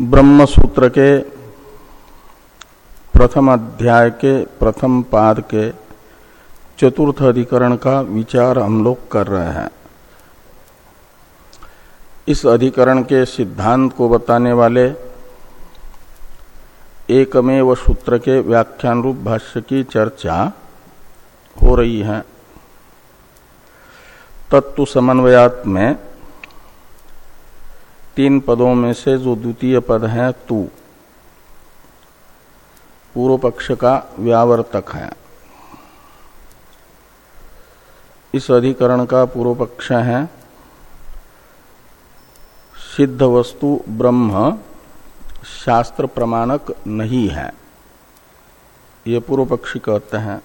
ब्रह्म सूत्र के प्रथम अध्याय के प्रथम पाद के चतुर्थ अधिकरण का विचार हम लोग कर रहे हैं। इस अधिकरण के सिद्धांत को बताने वाले एकमेव सूत्र के व्याख्यान रूप भाष्य की चर्चा हो रही है। तत्व समन्वयात में तीन पदों में से जो द्वितीय पद है, तू। पूर्व पक्ष का व्यावर्तक है। इस अधिकरण का पूर्व पक्ष है, सिद्ध वस्तु ब्रह्म, शास्त्र प्रमाणक नहीं है। ये पूर्व पक्षी कहते हैं।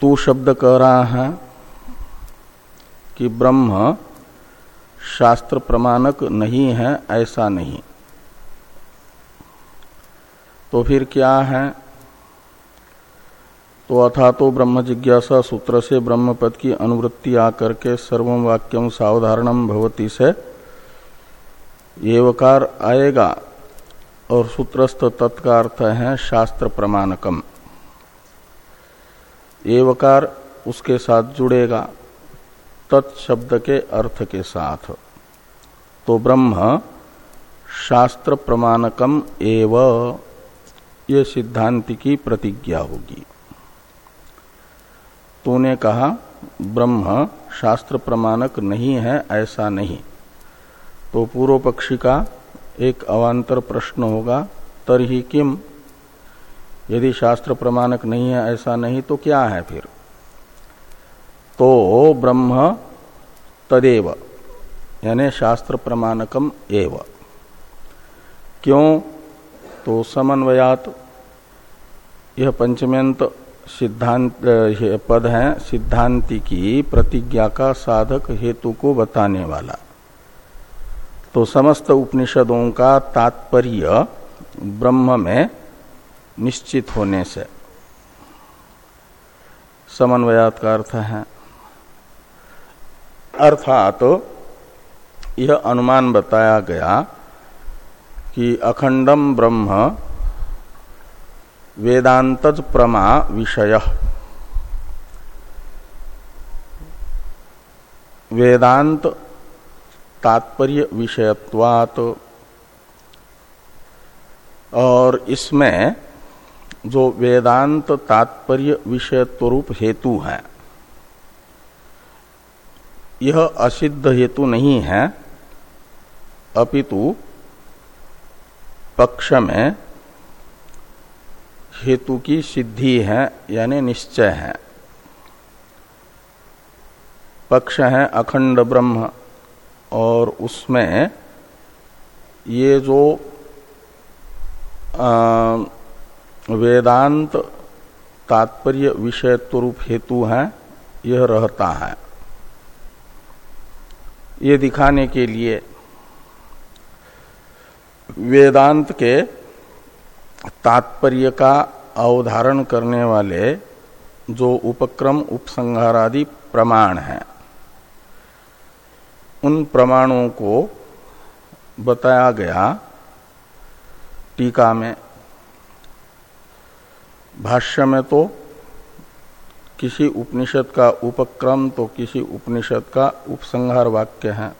तू शब्द कह रहा है कि ब्रह्म शास्त्र प्रमाणक नहीं है, ऐसा नहीं। तो फिर क्या है? तो अथा तो ब्रह्म जिज्ञासा सूत्र से ब्रह्म पद की अनुवृत्ति आकर के सर्वम वाक्यम सावधारणम भवती से एवकार आएगा और सूत्रस्थ तत्का अर्थ है शास्त्र प्रमाणकम। एवकार उसके साथ जुड़ेगा। तत्शब्द के अर्थ के साथ। तो ब्रह्म शास्त्र प्रमाणकम एव, ये सिद्धांत की प्रतिज्ञा होगी। तो ने कहा, ब्रह्म शास्त्र प्रमाणक नहीं है, ऐसा नहीं। तो पूर्व पक्षी का एक अवान्तर प्रश्न होगा, तरही किम? यदि शास्त्र प्रमाणक नहीं है, ऐसा नहीं तो क्या है फिर? तो ब्रह्म तदेव, यानी शास्त्र प्रमाणकम एव। क्यों? तो समन्वयात। यह पंचमेंत सिद्धांत पद है सिद्धांति की प्रतिज्ञा का साधक हेतु को बताने वाला। तो समस्त उपनिषदों का तात्पर्य ब्रह्म में निश्चित होने से। समन्वयात का अर्थ है अर्थात तो यह अनुमान बताया गया कि अखंडम ब्रह्म वेदांत प्रमा विषय। वेदांत तात्पर्य विषयत्वात। और इसमें जो वेदांत तात्पर्य विषयत्व रूप हेतु है यह असिद्ध हेतु नहीं है। अपितु पक्ष में हेतु की सिद्धि है यानी निश्चय है। पक्ष है अखंड ब्रह्म और उसमें ये जो आ, वेदांत तात्पर्य विषयत्व रूप हेतु है यह रहता है। ये दिखाने के लिए वेदांत के तात्पर्य का अवधारण करने वाले जो उपक्रम, उपसंहारादि प्रमाण हैं, उन प्रमाणों को बताया गया टीका में। भाष्य में तो किसी उपनिषद का उपक्रम तो किसी उपनिषद का उपसंहार वाक्य है।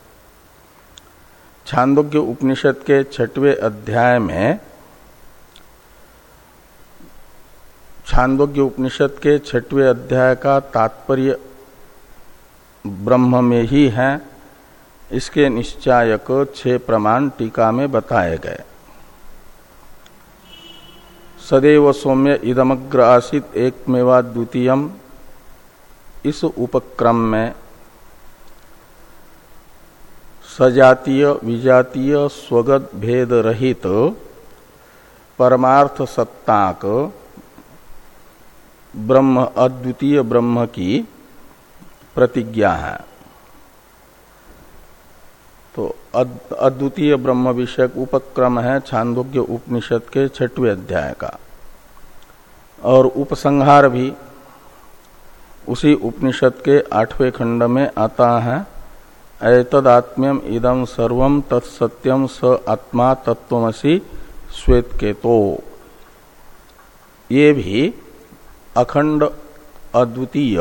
छांदोग्य उपनिषद के छठवें अध्याय में छांदोग्य उपनिषद के छठवें अध्याय का तात्पर्य ब्रह्म में ही है। इसके निश्चायक छह प्रमाण टीका में बताए गए। सदैव सौम्य इदमग्र आसित एक मेवा द्वितीय इस उपक्रम में सजातीय, विजातीय, स्वगत, भेद रहित, परमार्थ सत्ताक, ब्रह्म, अद्वितीय ब्रह्म की प्रतिज्ञा है। तो अद्वितीय ब्रह्म विषयक उपक्रम है छांदोग्य उपनिषद के छठवें अध्याय का। और उपसंहार भी उसी उपनिषद के आठवें खंड में आता है एतदात्म्यम इदम सर्व तत्सत्यम स आत्मा तत्वसी श्वेत के तो ये भी अखंड अद्वितीय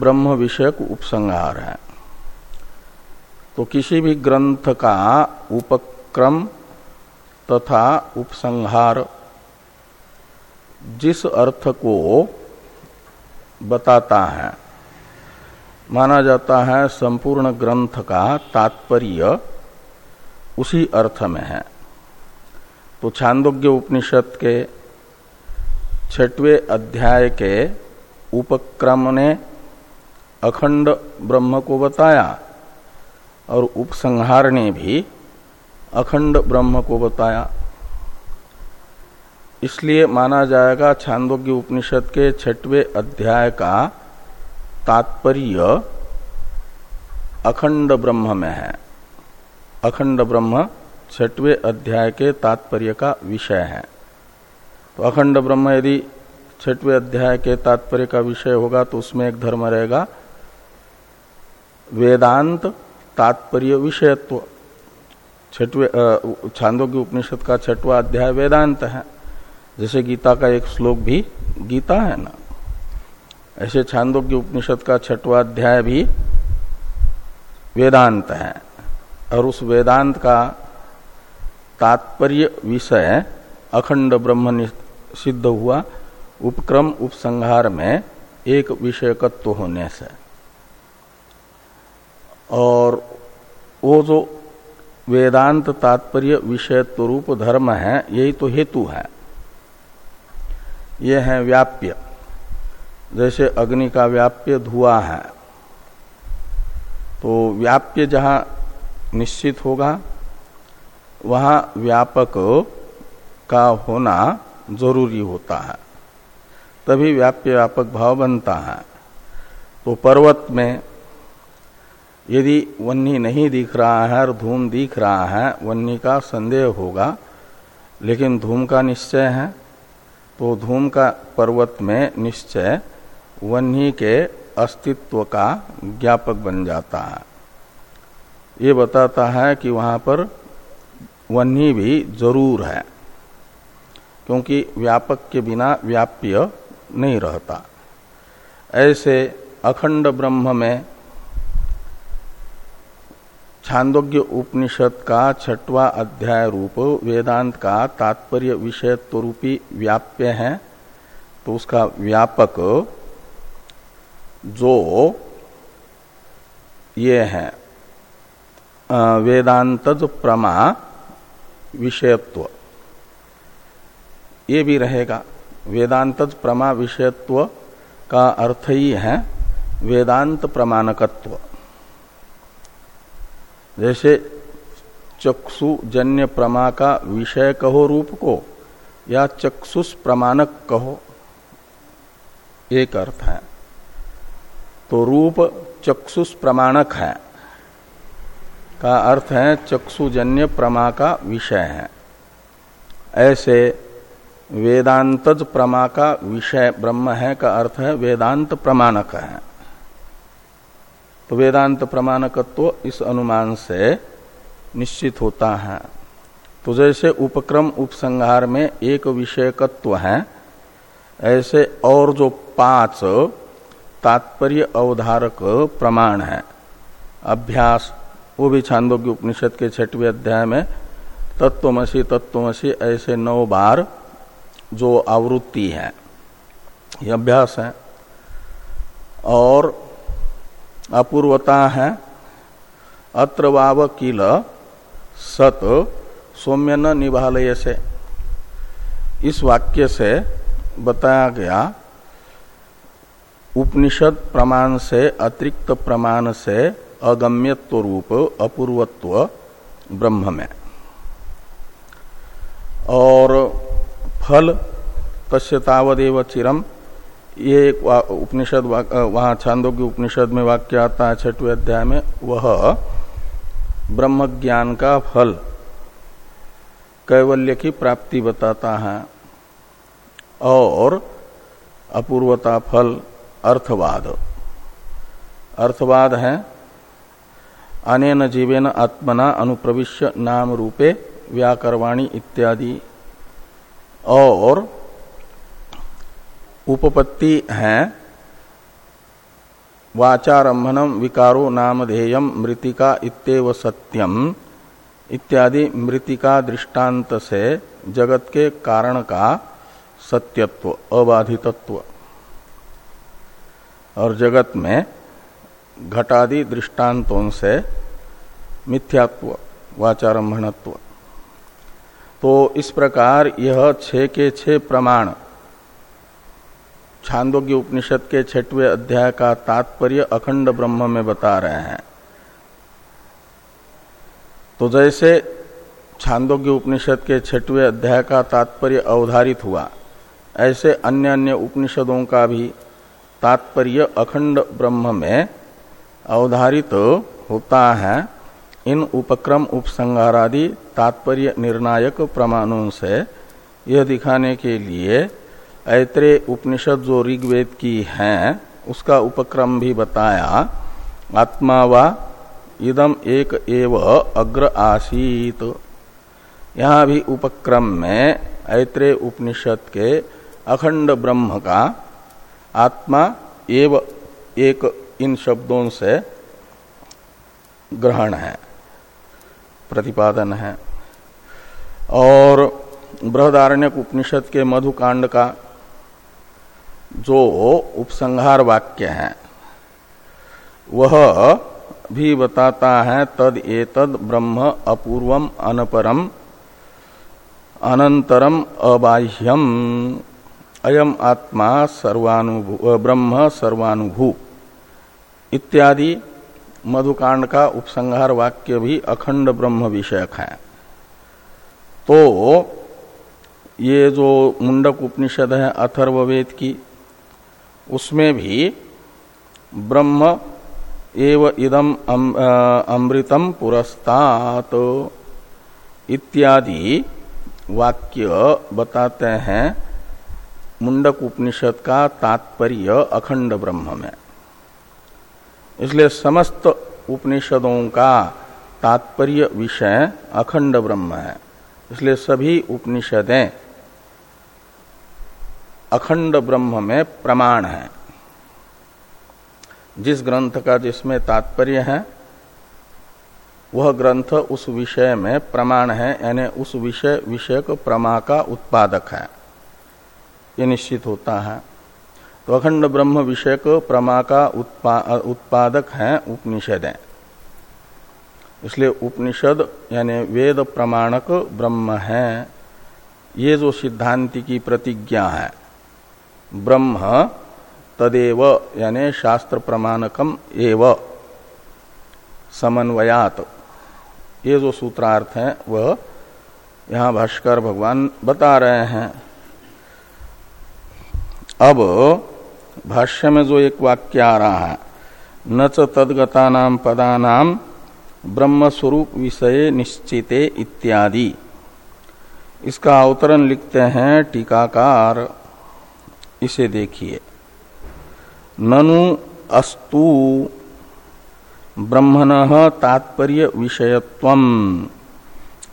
ब्रह्म विषयक उपसंहार है। तो किसी भी ग्रंथ का उपक्रम तथा उपसंहार जिस अर्थ को बताता है। माना जाता है संपूर्ण ग्रंथ का तात्पर्य उसी अर्थ में है। तो छांदोग्य उपनिषद के छठवें अध्याय के उपक्रम ने अखंड ब्रह्म को बताया और उपसंहार ने भी अखंड ब्रह्म को बताया। इसलिए माना जाएगा छांदोग्य उपनिषद के छठवें अध्याय का तात्पर्य अखंड ब्रह्म में है। अखंड ब्रह्म छठवें अध्याय के तात्पर्य का विषय है। तो अखंड ब्रह्म यदि छठवें अध्याय के तात्पर्य का विषय होगा तो उसमें एक धर्म रहेगा, वेदांत तात्पर्य विषयत्व। छठवे छांदोग्य उपनिषद का छठवा अध्याय वेदांत है। जैसे गीता का एक श्लोक भी गीता है ना। ऐसे छांदोग्य उपनिषद का छठवा अध्याय भी वेदांत है। और उस वेदांत का तात्पर्य विषय अखंड ब्रह्म सिद्ध हुआ उपक्रम उपसंहार में एक विषयकत्व होने से। और वो जो वेदांत तात्पर्य विषयत्व रूप धर्म है, यही तो हेतु है। ये है व्याप्य। जैसे अग्नि का व्याप्य धुआँ है। तो व्याप्य जहाँ निश्चित होगा, वहाँ व्यापक का होना ज़रूरी होता है। तभी व्याप्य व्यापक भाव बनता है। तो पर्वत में यदि वन्नी नहीं दिख रहा है और धूम दिख रहा है, वन्नी का संदेह होगा, लेकिन धूम का निश्चय है। तो धूम का पर्वत में निश्चय वन्नी के अस्तित्व का ज्ञापक बन जाता है। ये बताता है कि वहाँ पर वन्ही भी ज़रूर है, क्योंकि व्यापक के बिना व्याप्य नहीं रहता। ऐसे अखंड ब्रह्म में छांदोग्य उपनिषद का छठवा अध्याय रूप, वेदांत का तात्पर्य विषय रूपी व्याप्य है तो उसका व्यापक जो ये है वेदांतज प्रमा विषयत्व। ये भी रहेगा। वेदांतज प्रमा विषयत्व का अर्थ ही है वेदांत प्रमाणकत्व। जैसे चक्षु जन्य प्रमा का विषय कहो रूप को, या चक्षुष प्रमाणक कहो, एक अर्थ है। तो रूप चक्षुष प्रमाणक है, का अर्थ है चक्षुजन्य प्रमा का विषय है। ऐसे वेदांतज प्रमा का विषय ब्रह्म है, का अर्थ है वेदांत प्रमाणक है। तो वेदांत प्रमाणकत्व इस अनुमान से निश्चित होता है। तो जैसे उपक्रम उपसंहार में एक विषयकत्व है, ऐसे और जो पाँच तात्पर्य अवधारक प्रमाण है। अभ्यास, वो भी छांदोग्य उपनिषद के छठवें अध्याय में, तत्वमसी तत्वमसी, ऐसे नौ बार जो आवृत्ति है। ये अभ्यास है। और अपूर्वता है। अत्र वाव किल सत सौम्य न निभालय से। इस वाक्य से बताया गया उपनिषद प्रमाण से, अतिरिक्त प्रमाण से अगम्यत्व रूप, अपूर्वत्व ब्रह्म में। और फल तस्य तावदेव चिरम ये एक उपनिषद वहाँ छांदोग्य उपनिषद में वाक्य आता है छठवें अध्याय में, वह ब्रह्म ज्ञान का फल कैवल्य की प्राप्ति बताता है और अपूर्वता फल अर्थवाद। अर्थवाद है, अनेन जीवेन आत्मना अनुप्रविश्य नाम रूपे व्याकरवाणी इत्यादि और उपपत्ति है। वाचारंभनम विकारो नामधेयम मृतिका इतव सत्यम। इत्यादि मृतिका दृष्टांत से जगत के कारण का सत्यत्व, अबाधितत्व। और जगत में घटादि दृष्टांतों से मिथ्यात्व वाचारंभणत्व तो इस प्रकार यह छे के छह प्रमाण छांदोग्य उपनिषद के छठवें अध्याय का तात्पर्य अखंड ब्रह्म में बता रहे हैं। तो जैसे छांदोग्य उपनिषद के छठवें अध्याय का तात्पर्य अवधारित हुआ, ऐसे अन्य अन्य उपनिषदों का भी तात्पर्य अखंड ब्रह्म में अवधारित होता है। इन उपक्रम उपसंहारादि तात्पर्य निर्णायक प्रमाणों से यह दिखाने के लिए ऐत्रे उपनिषद जो ऋग्वेद की है, उसका उपक्रम भी बताया, आत्मा वा इदम एक एव अग्र आसीत। यहाँ भी उपक्रम में ऐत्रे उपनिषद के अखंड ब्रह्म का आत्मा एव एक इन शब्दों से ग्रहण है, प्रतिपादन है। और बृहदारण्यक उपनिषद के मधुकांड का जो उपसंहार वाक्य है, वह भी बताता है, तद एतद ब्रह्म अपूर्वम अनपरम, अनंतरम अबाह्यम। अयम आत्मा सर्वानुभू ब्रह्म सर्वानुभू। इत्यादि मधुकांड का उपसंहार वाक्य भी अखंड ब्रह्म विषयक है। तो ये जो मुंडक उपनिषद है, अथर्ववेद की उसमें भी ब्रह्म एव इदम अमृतम पुरस्तात इत्यादि वाक्य बताते हैं मुंडक उपनिषद का तात्पर्य अखंड ब्रह्म में। इसलिए समस्त उपनिषदों का तात्पर्य विषय अखंड ब्रह्म है। इसलिए सभी उपनिषदें अखंड ब्रह्म में प्रमाण है। जिस ग्रंथ का जिसमें तात्पर्य है वह ग्रंथ उस विषय में प्रमाण है यानी उस विषय विषयक प्रमा का उत्पादक है। ये निश्चित होता है। तो अखंड ब्रह्म विषयक प्रमा का उत्पा, उत्पादक है उपनिषद। इसलिए उपनिषद यानी वेद प्रमाणक ब्रह्म है। ये जो सिद्धांति की प्रतिज्ञा है ब्रह्म तदेव, यानी शास्त्र प्रमाणकम एव। समन्वयात। ये जो सूत्रार्थ है, वह यहाँ भाष्कर भगवान बता रहे हैं। अब भाष्य में जो एक वाक्य आ रहा है, न च तदगता नाम पदा नाम ब्रह्म स्वरूप विषय निश्चिते इत्यादि। इसका अवतरण लिखते हैं टीकाकार इसे देखिए। ननु अस्तु ब्रह्मण तात्पर्य विषयत्व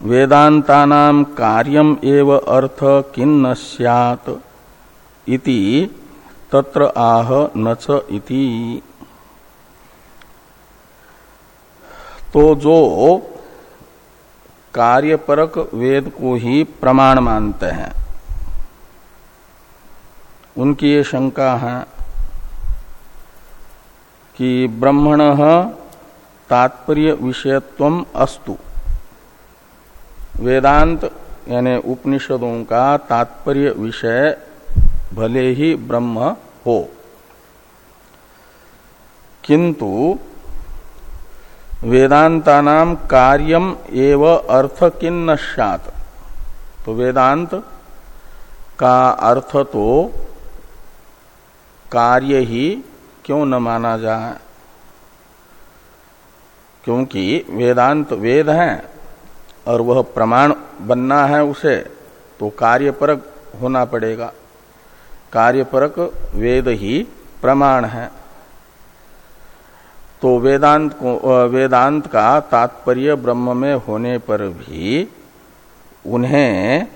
वेदांता कार्यम एव अर्थ किन्न सैत इति तत्र आह न इति। तो जो कार्यपरक वेद को ही प्रमाण मानते हैं। उनकी ये शंका है कि ब्रह्मण तात्पर्य विषयत्व अस्तु। वेदांत, यानी उपनिषदों का तात्पर्य विषय भले ही ब्रह्म हो। किंतु वेदांता नाम कार्यम एव अर्थ किन्न तो वेदांत का अर्थ तो कार्य ही क्यों न माना जाए? क्योंकि वेदांत वेद है और वह प्रमाण बनना है उसे तो कार्यपरक होना पड़ेगा। कार्यपरक वेद ही प्रमाण है। तो वेदांत को, वेदांत का तात्पर्य ब्रह्म में होने पर भी उन्हें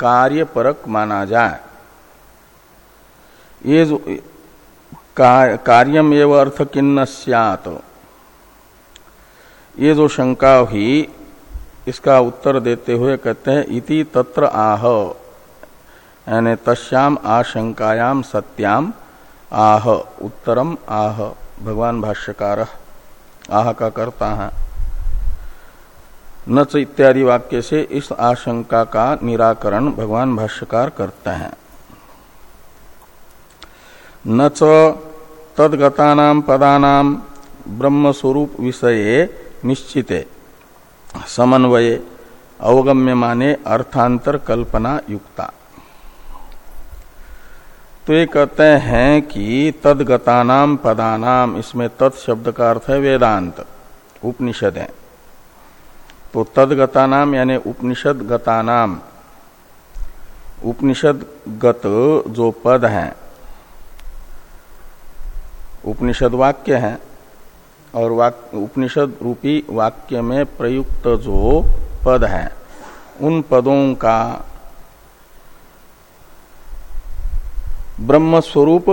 कार्य परक माना जाए। ये जो कार्यम एवं अर्थ किन्न सियात। ये जो शंका हुई, इसका उत्तर देते हुए कहते हैं, इति तत्र आह। यानी तस्याम आशंकायाम सत्याम आह। उत्तरम आह। भगवान भाष्यकार आह का करता है। नच इत्यादि वाक्य से इस आशंका का निराकरण भगवान भाष्यकार करते हैं। न च तदगतानाम पदानाम ब्रह्म स्वरूप विषय निश्चिते। समन्वये अवगम्य माने अर्थांतर कल्पना युक्ता तो ये कहते हैं कि तदगतानाम पदानाम इसमें तत् शब्द का अर्थ है वेदांत, उपनिषद। है तो तदगता नाम यानी उपनिषद गता नाम उपनिषद गत जो पद हैं उपनिषद वाक्य हैं और उपनिषद रूपी वाक्य में प्रयुक्त जो पद हैं, उन पदों का ब्रह्म स्वरूप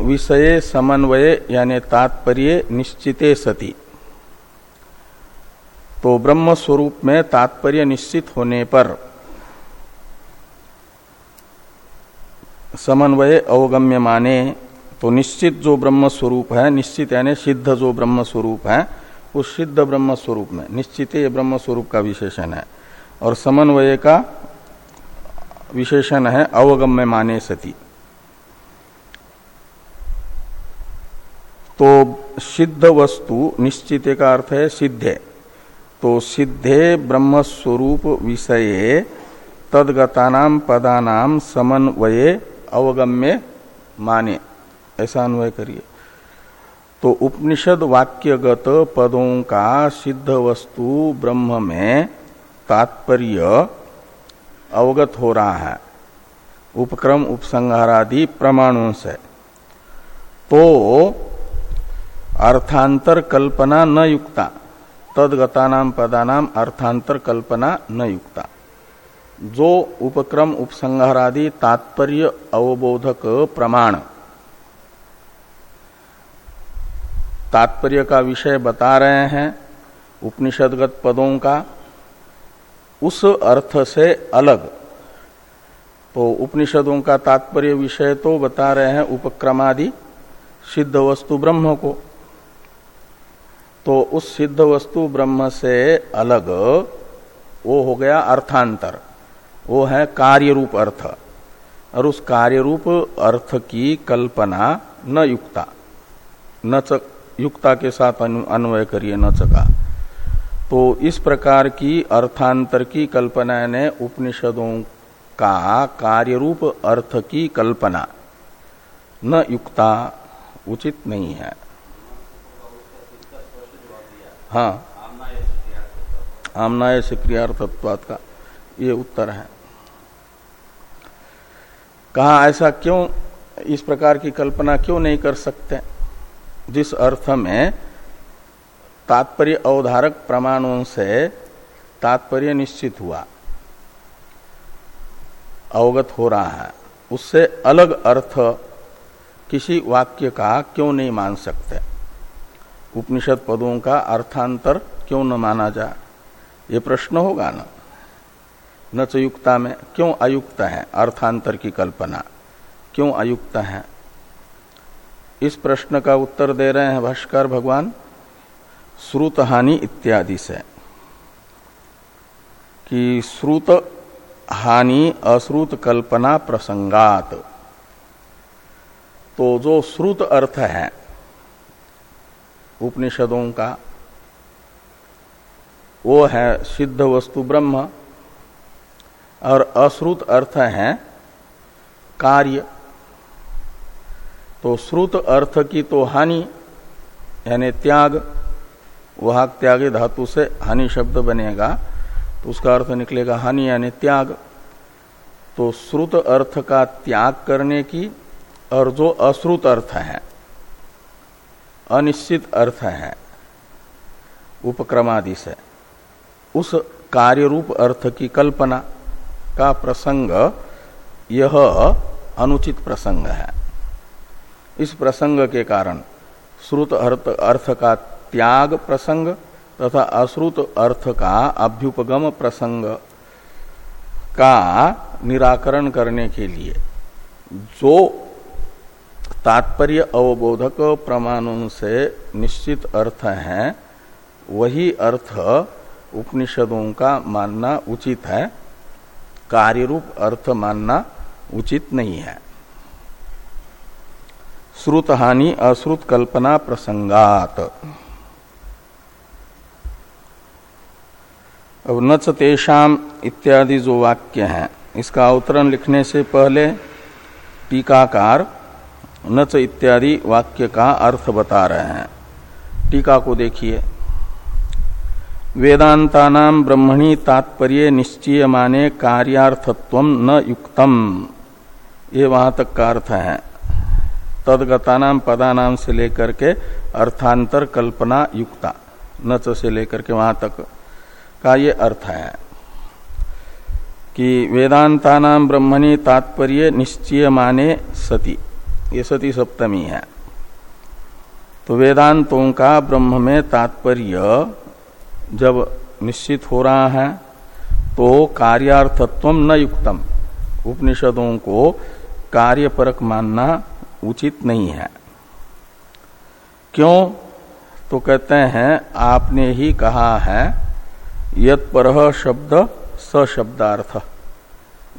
विषय समन्वय यानी तात्पर्य निश्चिते सती। तो ब्रह्म स्वरूप में तात्पर्य निश्चित होने पर समन्वय अवगम्य माने तो निश्चित जो ब्रह्म स्वरूप है, निश्चित यानी सिद्ध जो ब्रह्म स्वरूप है उस सिद्ध ब्रह्म स्वरूप में, निश्चित ये ब्रह्म स्वरूप का विशेषण है। और समन्वय का विशेषण है अवगम्य माने सती। तो सिद्ध वस्तु निश्चित का अर्थ है सिद्धे। तो सिद्धे ब्रह्म स्वरूप विषये तदगतानाम पदानाम समन्वये अवगम्य माने। ऐसा अन्वय करिए। तो उपनिषद वाक्यगत पदों का सिद्ध वस्तु ब्रह्म में तात्पर्य अवगत हो रहा है। उपक्रम, उपसंहारादि प्रमाणों से। तो अर्थांतर कल्पना न युक्ता तदगतानाम पदानाम अर्थांतर कल्पना न युक्ता। जो उपक्रम, उपसंहारादि तात्पर्य अवबोधक प्रमाण तात्पर्य का विषय बता रहे हैं उपनिषदगत पदों का, उस अर्थ से अलग। तो उपनिषदों का तात्पर्य विषय तो बता रहे हैं उपक्रमादि, सिद्ध वस्तु ब्रह्म को। तो उस सिद्ध वस्तु ब्रह्म से अलग, वो हो गया अर्थांतर। वो है कार्य रूप अर्थ। और उस कार्य रूप अर्थ की कल्पना न युक्ता, न युक्ता के साथ अन्वय करिए न चका तो इस प्रकार की अर्थांतर की कल्पना ने उपनिषदों का कार्य रूप अर्थ की कल्पना। न युक्ता उचित नहीं है। हाँ। आमनाय से क्रियार्थत्वाद का ये उत्तर है। कहा ऐसा क्यों, इस प्रकार की कल्पना क्यों नहीं कर सकते? जिस अर्थ में तात्पर्य अवधारक प्रमाणों से तात्पर्य निश्चित हुआ, अवगत हो रहा है, उससे अलग अर्थ किसी वाक्य का क्यों नहीं मान सकते? उपनिषद पदों का अर्थांतर क्यों न माना जाए? ये प्रश्न होगा ना? न चयुक्ता में क्यों अयुक्त है? अर्थांतर की कल्पना क्यों अयुक्त है? इस प्रश्न का उत्तर दे रहे हैं भाष्कर भगवान श्रुत हानि इत्यादि से, कि श्रुत हानि अश्रुत कल्पना प्रसंगात। तो जो श्रुत अर्थ है, उपनिषदों का, वो है सिद्ध वस्तु ब्रह्म, और अश्रुत अर्थ है कार्य। तो श्रुत अर्थ की तो हानि, यानी त्याग, वहा त्याग धातु से हानि शब्द बनेगा तो उसका अर्थ निकलेगा हानि यानी त्याग। तो श्रुत अर्थ का त्याग करने की, और जो अश्रुत अर्थ है, अनिश्चित अर्थ है, उपक्रमादि से, उस कार्य रूप अर्थ की कल्पना का प्रसंग, यह अनुचित प्रसंग है। इस प्रसंग के कारण। श्रुत अर्थ, अर्थ का त्याग प्रसंग तथा अश्रुत अर्थ का अभ्युपगम प्रसंग का निराकरण करने के लिए जो तात्पर्य अवबोधक प्रमाणों से निश्चित अर्थ है वही अर्थ उपनिषदों का मानना उचित है। कार्य रूप अर्थ मानना उचित नहीं है। श्रुत हानि अश्रुत कल्पना प्रसंगात। अब नच तेषाम इत्यादि जो वाक्य है, इसका अवतरण लिखने से पहले टीकाकार नच इत्यादि वाक्य का अर्थ बता रहे हैं। टीका को देखिए। वेदांता ब्रह्मणी तात्पर्य निश्चय माने कार्यार्थत्व न युक्तम। ये वहाँ तक का अर्थ है। तदगतानाम पदानाम से लेकर के अर्थांतर कल्पना युक्ता। नच से लेकर के वहाँ तक का ये अर्थ है कि वेदांता ब्रह्मणी तात्पर्य निश्चय माने सती। ये सती सप्तमी है। तो वेदांतों का ब्रह्म में तात्पर्य जब निश्चित हो रहा है तो कार्यार्थत्व न युक्तम। उपनिषदों को कार्यपरक मानना उचित नहीं है। क्यों? तो कहते हैं आपने ही कहा है यत पर शब्द सशब्दार्थ।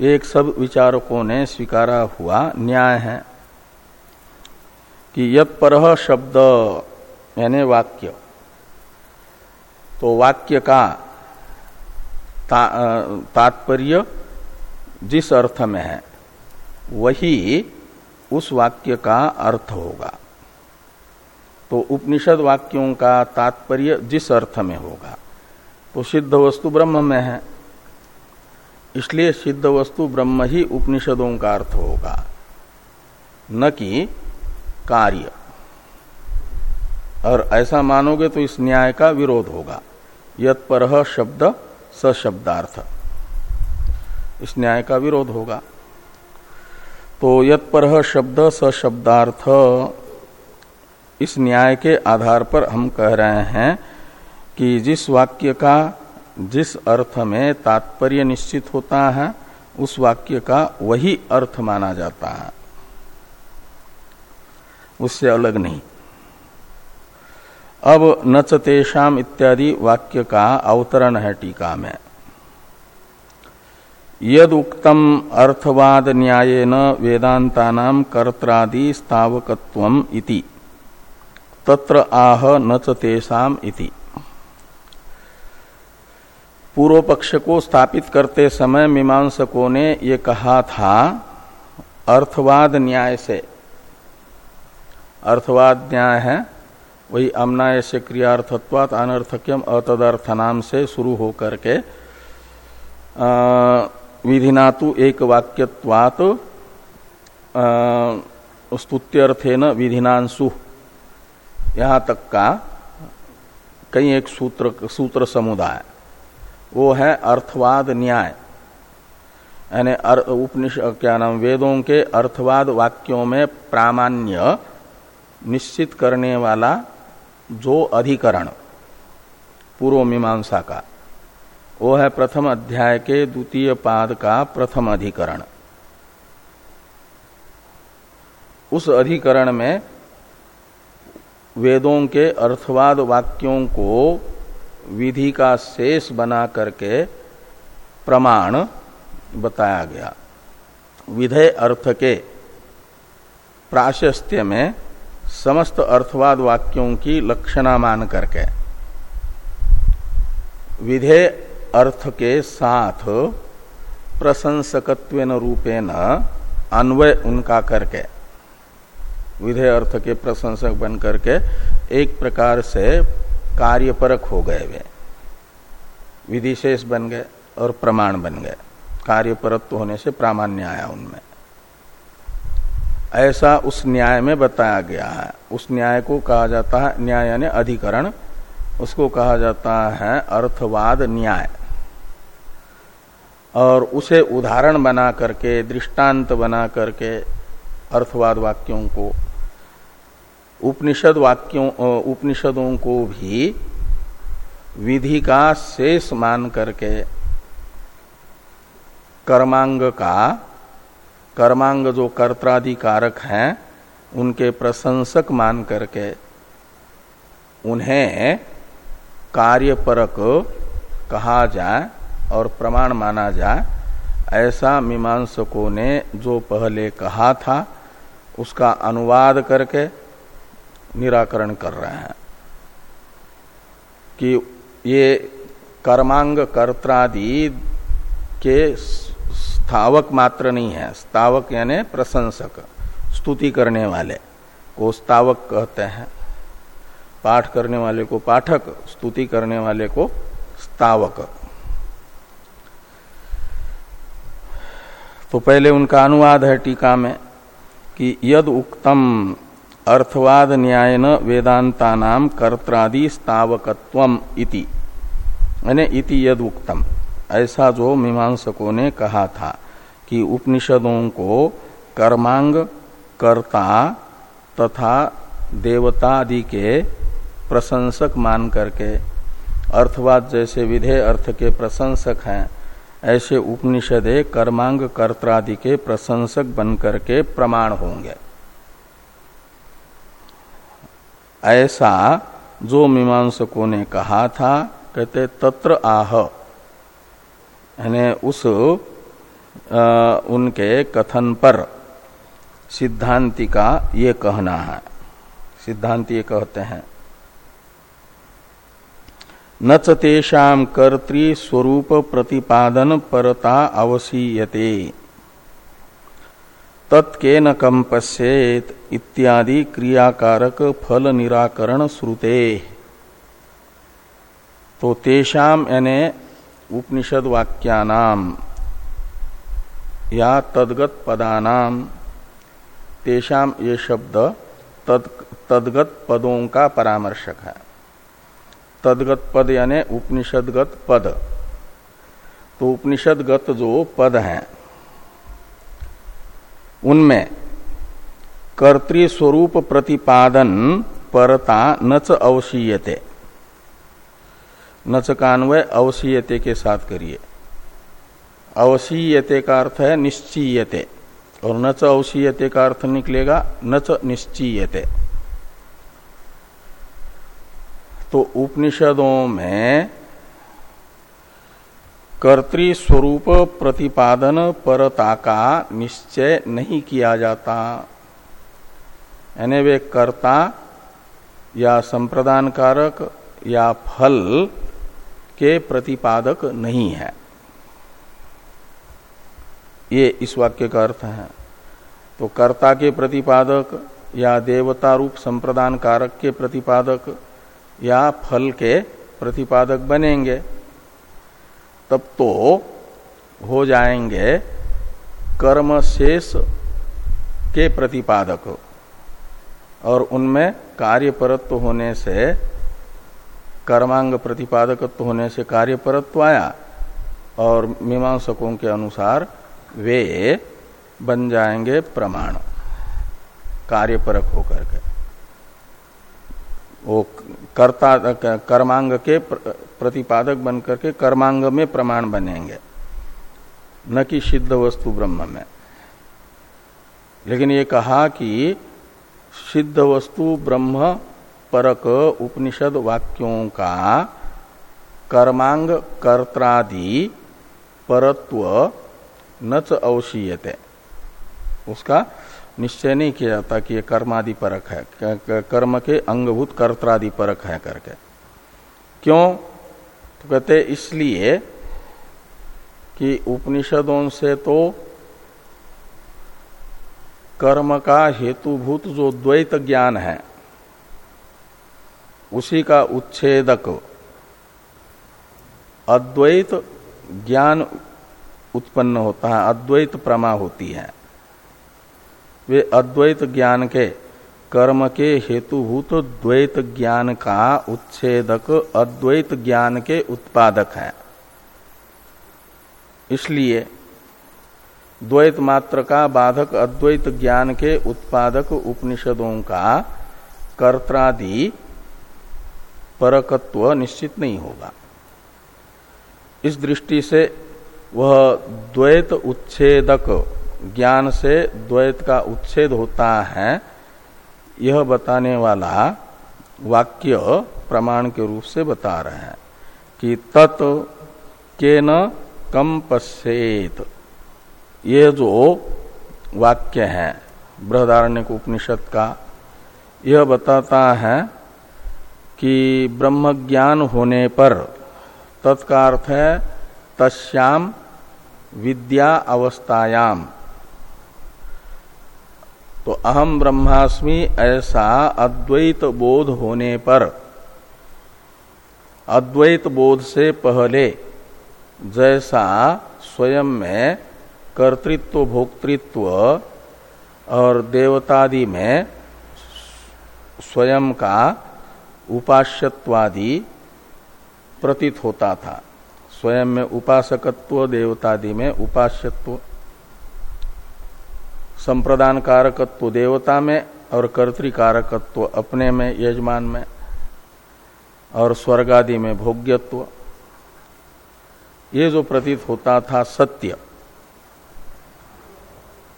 एक सब विचारकों ने स्वीकारा हुआ न्याय है कि यत पर शब्द यानी वाक्य। तो वाक्य का ता, तात्पर्य जिस अर्थ में है वही उस वाक्य का अर्थ होगा। तो उपनिषद वाक्यों का तात्पर्य जिस अर्थ में होगा तो सिद्ध वस्तु ब्रह्म में है। इसलिए सिद्ध वस्तु ब्रह्म ही उपनिषदों का अर्थ होगा, न कि कार्य। और ऐसा मानोगे तो इस न्याय का विरोध होगा। यत्पर पर शब्द सशब्दार्थ। इस न्याय का विरोध होगा। तो यत पर शब्द सशब्दार्थ। इस न्याय के आधार पर हम कह रहे हैं कि जिस वाक्य का, जिस अर्थ में तात्पर्य निश्चित होता है, उस वाक्य का वही अर्थ माना जाता है। उससे अलग नहीं। अब नचतेषाम इत्यादि वाक्य का अवतरण है टीका में। यद उक्तम अर्थवाद न्यायेन वेदांता कर्त्रादि स्थावकत्व इति। तत्र आह नचतेषाम इति पूर्व पक्ष को स्थापित करते समय मीमांसकों ने ये कहा था अर्थवाद न्याय से अर्थवाद न्याय है वही अमनाय से क्रियार्थत्वात अनर्थक्यम अतदर्थ नाम से शुरू होकर के विधिनातु एक वाक्यवात स्तुत्यर्थेन विधिनांशु यहाँ तक का कई एक सूत्र सूत्र समुदाय। वो है अर्थवाद न्याय। यानी उपनिषद क्या नाम, वेदों के अर्थवाद वाक्यों में प्रामाण्य निश्चित करने वाला जो अधिकरण, पूर्व मीमांसा का। वो है प्रथम अध्याय के द्वितीय पाद का प्रथम अधिकरण। उस अधिकरण में वेदों के अर्थवाद वाक्यों को विधि का शेष बना करके प्रमाण बताया गया। विधेय अर्थ के प्राशस्त्य में समस्त अर्थवाद वाक्यों की लक्षणा मान करके। विधेय अर्थ के साथ प्रशंसकत्व रूपेण अन्वय उनका करके, विधेय अर्थ के प्रशंसक बन करके एक प्रकार से कार्यपरक हो गए वे। विधिशेष बन गए और प्रमाण बन गए। कार्यपरत्व होने से प्रामाण्य आया उनमें। ऐसा उस न्याय में बताया गया है। उस न्याय को कहा जाता है, न्याय यानी अधिकरण। उसको कहा जाता है अर्थवाद न्याय। और उसे उदाहरण बना करके, दृष्टांत बना करके अर्थवाद वाक्यों को, उपनिषद वाक्यों उपनिषदों को भी विधि का शेष मान करके, कर्मांग का, कर्मांग जो कर्त्राधिकारक हैं, उनके प्रशंसक मान करके, उन्हें कार्यपरक कहा जाए और प्रमाण माना जाए ऐसा मीमांसकों ने जो पहले कहा था, उसका अनुवाद करके निराकरण कर रहे हैं। कि ये कर्मांग कर्त्रादि के स्थावक मात्र नहीं है। स्थावक यानी प्रशंसक, स्तुति करने वाले को स्थावक कहते हैं। पाठ करने वाले को पाठक, स्तुति करने वाले को स्थावक। तो पहले उनका अनुवाद है टीका में कि यद उक्तम अर्थवाद न्यायन वेदांता नाम कर्त्रादि इति। इति यद उक्तम। ऐसा जो मीमांसकों ने कहा था कि उपनिषदों को कर्मांग, कर्ता तथा देवता आदि के प्रशंसक मान करके अर्थवाद जैसे विधेय अर्थ के प्रशंसक हैं ऐसे उपनिषदे कर्मांग कर्त्रादि के प्रशंसक बनकर के प्रमाण होंगे। ऐसा जो मीमांसकों ने कहा था कहते तत्र आह। यानी उस आ, उनके कथन पर सिद्धांति का ये कहना है। सिद्धांत ये कहते हैं। न तेषा कर्तृ स्वरूप प्रतिपादन परता अवसीयते। तत्केन कम पश्येत इत्यादि क्रियाकारक फल निराकरण श्रुते। तो तेषाम यानी उपनिषद वाक्यानाम या तदगत पदानाम तेषाम ये शब्द तद, तदगत पदों का परामर्शक है। तदगत पद यानी उपनिषदगत पद। तो उपनिषदगत जो पद हैं, उनमें कर्तृस्वरूप प्रतिपादन परता नच अवशीयते। नच कान्वय अवशीयते के साथ करिए। अवशीयते का अर्थ है निश्चीयते, और नच अवशीयते का अर्थ निकलेगा नच निश्चीयते। तो उपनिषदों में कर्तृ स्वरूप प्रतिपादन परता का निश्चय नहीं किया जाता। यानी वे कर्ता या संप्रदान कारक या फल के प्रतिपादक नहीं है। ये इस वाक्य का अर्थ है। तो कर्ता के प्रतिपादक या देवता रूप संप्रदान कारक के प्रतिपादक या फल के प्रतिपादक बनेंगे, तब तो हो जाएँगे कर्म शेष के प्रतिपादक और उनमें कार्य परत्व होने से, कर्मांग प्रतिपादकत्व होने से कार्य परत्व आया और मीमांसकों के अनुसार वे बन जाएँगे प्रमाण, कार्यपरक होकर के। वो कर्ता, कर्मांग के प्रतिपादक बनकर के कर्मांग में प्रमाण बनेंगे। न कि सिद्ध वस्तु ब्रह्म में। लेकिन ये कहा कि सिद्ध वस्तु ब्रह्म परक उपनिषद वाक्यों का कर्मांग कर्त्रादि परत्व न अवशीयते उसका निश्चय नहीं किया जाता कि ये कर्मादि परक है कर्म के अंगभूत कर्त्रादि परक है करके। क्यों? तो कहते इसलिए कि उपनिषदों से तो कर्म का हेतुभूत जो द्वैत ज्ञान है, उसी का उच्छेदक अद्वैत ज्ञान उत्पन्न होता है, अद्वैत प्रमा होती है। वे अद्वैत ज्ञान के। कर्म के हेतुभूत द्वैत ज्ञान का उच्छेदक अद्वैत ज्ञान के उत्पादक है। इसलिए द्वैत मात्र का बाधक अद्वैत ज्ञान के उत्पादक उपनिषदों का कर्त्रादि परकत्व निश्चित नहीं होगा। इस दृष्टि से वह द्वैत उच्छेदक ज्ञान से द्वैत का उच्छेद होता है, यह बताने वाला वाक्य प्रमाण के रूप से बता रहे हैं कि तत् के न कम पश्चेत ये जो वाक्य है बृहदारण्य उपनिषद का, यह बताता है कि ब्रह्म ज्ञान होने पर तत्का अर्थ है तस्याम विद्या अवस्थायाम तो अहम ब्रह्मास्मि ऐसा अद्वैत बोध होने पर, अद्वैत बोध से पहले जैसा स्वयं में कर्तृत्व, भोक्तृत्व और देवतादि में स्वयं का उपास्यत्वादि प्रतीत होता था। स्वयं में उपासकत्व, देवतादि में उपास्यत्व संप्रदान कारकत्व देवता में और कर्तिकारकत्व अपने में, यजमान में और स्वर्गादि में भोग्यत्व। ये जो प्रतीत होता था सत्य,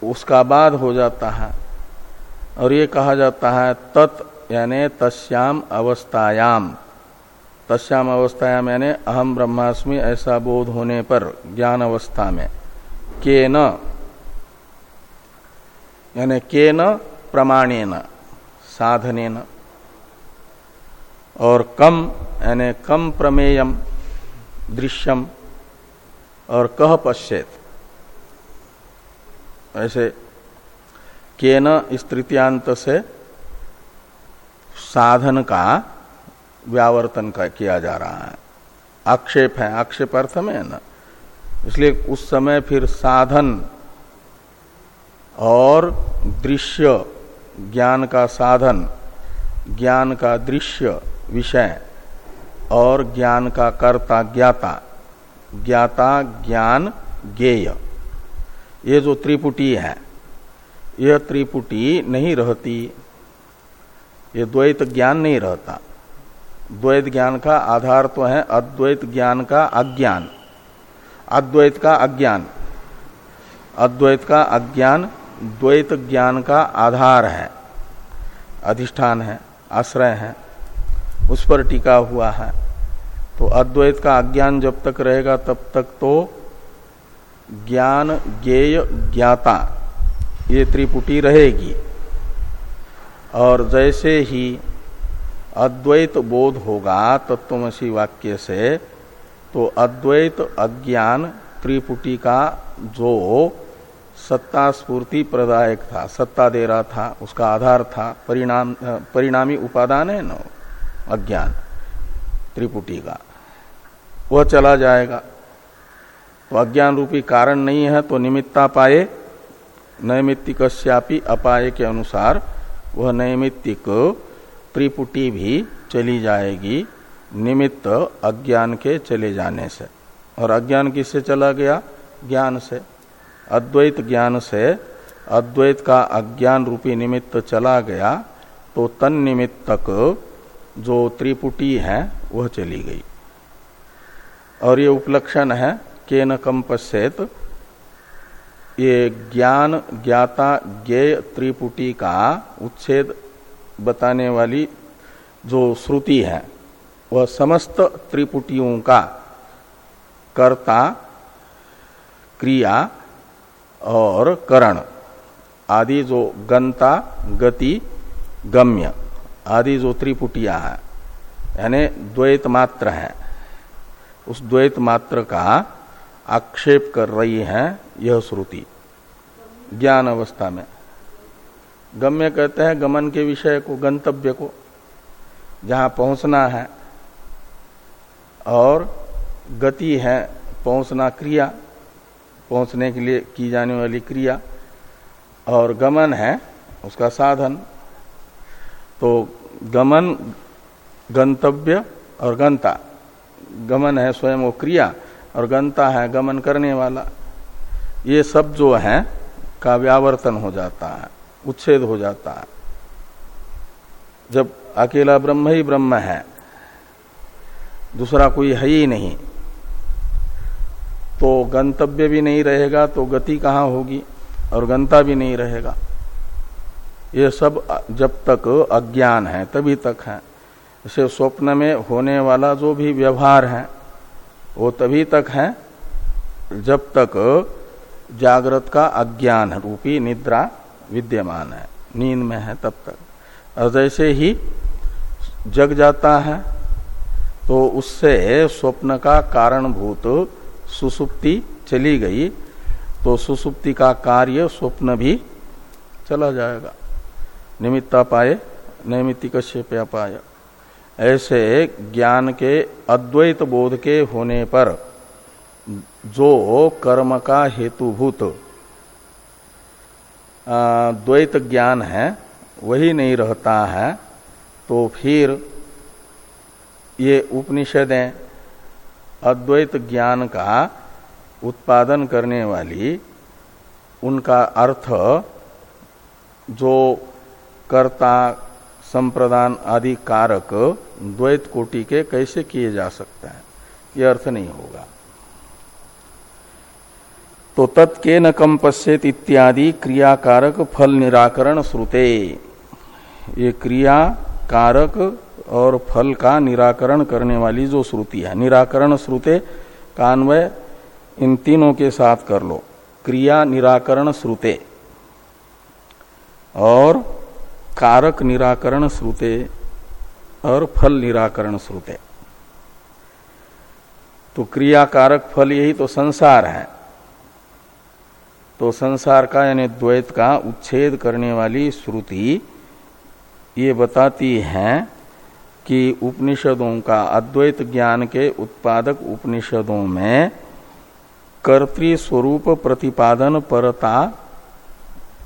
उसका बाद हो जाता है। और ये कहा जाता है तत् यानी तस्याम अवस्थायाम। तस्याम अवस्थायाम यानी अहम ब्रह्मास्मि ऐसा बोध होने पर ज्ञान अवस्था में। के न यानी के न प्रमाणेन, साधनेन। और कम, यानी कम प्रमेयम, दृश्यम, और कह पश्चेत ऐसे के न इस तृतीयांत से साधन का व्यावर्तन का किया जा रहा है। आक्षेप है, आक्षेप अर्थ में है ना? इसलिए उस समय फिर साधन और दृश्य ज्ञान का साधन, ज्ञान का दृश्य विषय, और ज्ञान का कर्ता ज्ञाता ज्ञाता ज्ञान ज्ञेय ये जो त्रिपुटी है, यह त्रिपुटी नहीं रहती, ये द्वैत ज्ञान नहीं रहता। द्वैत ज्ञान का आधार तो है अद्वैत ज्ञान का अज्ञान। अद्वैत का अज्ञान। अद्वैत का अज्ञान द्वैत ज्ञान का आधार है, अधिष्ठान है, आश्रय है, उस पर टिका हुआ है। तो अद्वैत का अज्ञान जब तक रहेगा, तब तक तो ज्ञान ज्ञेय ज्ञाता, ये त्रिपुटी रहेगी। और जैसे ही अद्वैत बोध होगा, तत्वमसी वाक्य से तो अद्वैत अज्ञान त्रिपुटी का जो सत्ता स्फूर्ति प्रदायक था, सत्ता दे रहा था, उसका आधार था, परिणाम, परिणामी उपादान है ना, अज्ञान, त्रिपुटी का। वह चला जाएगा। तो अज्ञान रूपी कारण नहीं है तो निमित्ता पाए नैमित्तिक अपाय के अनुसार वह नैमित्तिक त्रिपुटी भी चली जाएगी, निमित्त अज्ञान के चले जाने से। और अज्ञान किससे चला गया? ज्ञान से। अद्वैत ज्ञान से अद्वैत का अज्ञान रूपी निमित्त चला गया तो तन निमित्तक जो त्रिपुटी है, वह चली गई। और ये उपलक्षण है के न कम पश्चेत ये ज्ञान ज्ञाता ज्ञेय त्रिपुटी का उच्छेद बताने वाली जो श्रुति है, वह समस्त त्रिपुटियों का कर्ता, क्रिया और करण आदि जो गंता, गति, गम्य आदि जो त्रिपुटिया है, यानी द्वैत मात्र है, उस द्वैत मात्र का आक्षेप कर रही है यह श्रुति। ज्ञान अवस्था में। गम्य कहते हैं गमन के विषय को, गंतव्य को, जहाँ पहुँचना है और गति है पहुँचना क्रिया। पहुँचने के लिए की जाने वाली क्रिया और गमन है, उसका साधन। तो गमन, गंतव्य और गंता। गमन है स्वयं वो क्रिया और गंता है गमन करने वाला। ये सब जो है, का व्यावर्तन हो जाता है, उच्छेद हो जाता है। जब अकेला ब्रह्म ही ब्रह्म है, दूसरा कोई है ही नहीं। तो गंतव्य भी नहीं रहेगा तो गति कहाँ होगी और गंता भी नहीं रहेगा। ये सब जब तक अज्ञान है, तभी तक है। जैसे स्वप्न में होने वाला जो भी व्यवहार है, वो तभी तक है जब तक जागृत का अज्ञान रूपी निद्रा विद्यमान है, नींद में है तब तक। और जैसे ही जग जाता है तो उससे स्वप्न का कारणभूत सुसुप्ति चली गई तो सुसुप्ति का कार्य स्वप्न भी चला जाएगा। निमित्ता पाए नैमित्तिक पाए ऐसे ज्ञान के अद्वैत बोध के होने पर जो कर्म का हेतुभूत द्वैत ज्ञान है, वही नहीं रहता है तो फिर ये उपनिषदें अद्वैत ज्ञान का उत्पादन करने वाली उनका अर्थ जो कर्ता, संप्रदान आदि कारक द्वैत कोटि के कैसे किए जा सकते हैं? यह अर्थ नहीं होगा। तो तत्के न कम इत्यादि क्रियाकारक फल निराकरण श्रुते। ये क्रिया कारक और फल का निराकरण करने वाली जो श्रुति है, निराकरण श्रुते कान्वय, इन तीनों के साथ कर लो। क्रिया निराकरण श्रुते और कारक निराकरण श्रुते और फल निराकरण श्रुते। तो क्रिया, कारक, फल यही तो संसार है। तो संसार का यानी द्वैत का उच्छेद करने वाली श्रुति ये बताती है कि उपनिषदों का अद्वैत ज्ञान के उत्पादक उपनिषदों में कर्तृ स्वरूप प्रतिपादन परता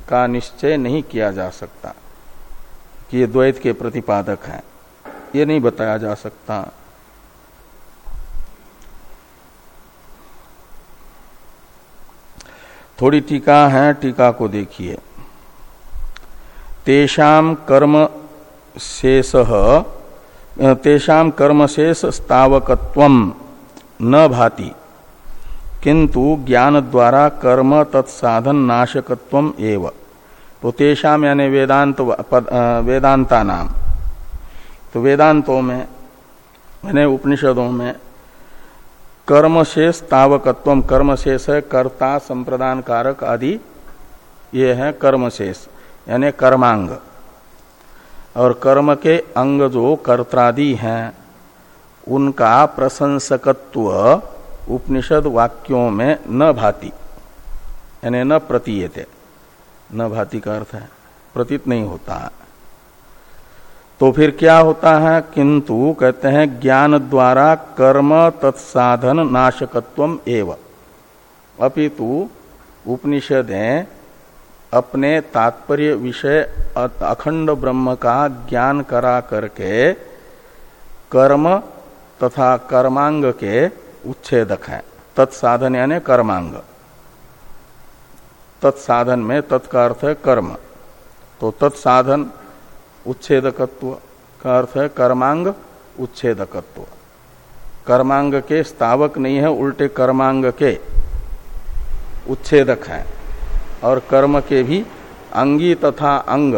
का निश्चय नहीं किया जा सकता, कि ये द्वैत के प्रतिपादक हैं। ये नहीं बताया जा सकता। थोड़ी टीका है, टीका को देखिए। तेषाम कर्म शेष तेषाम कर्म शेष स्तावकत्व न भाति। किंतु ज्ञान द्वारा कर्म तत्साधन नाशकत्व एवं। तो तेषाम यानी वेदांत वेदांता नाम तो वेदांतों में, यानी उपनिषदों में कर्म शेष तावकत्व कर्म शेष है कर्ता संप्रदान कारक आदि ये है कर्म शेष यानी कर्मांग। और कर्म के अंग जो कर्त्रादि हैं, उनका प्रशंसकत्व उपनिषद वाक्यों में न भाति, यानी न प्रतीयते। न भाति का अर्थ है, प्रतीत नहीं होता। तो फिर क्या होता है, किंतु कहते हैं, ज्ञान द्वारा कर्म तत्साधन नाशकत्व एवं। अपितु उपनिषदें अपने तात्पर्य विषय अखंड ब्रह्म का ज्ञान करा करके कर्म तथा कर्मांग के उच्छेदक है। तत्साधन यानी कर्मांग। तत्साधन में तत्का अर्थ है कर्म। तो तत्साधन उच्छेदकत्व का अर्थ है कर्मांग उच्छेदकत्व। कर्मांग के स्थावक नहीं है, उल्टे कर्मांग के उच्छेदक है। और कर्म के भी अंगी तथा अंग।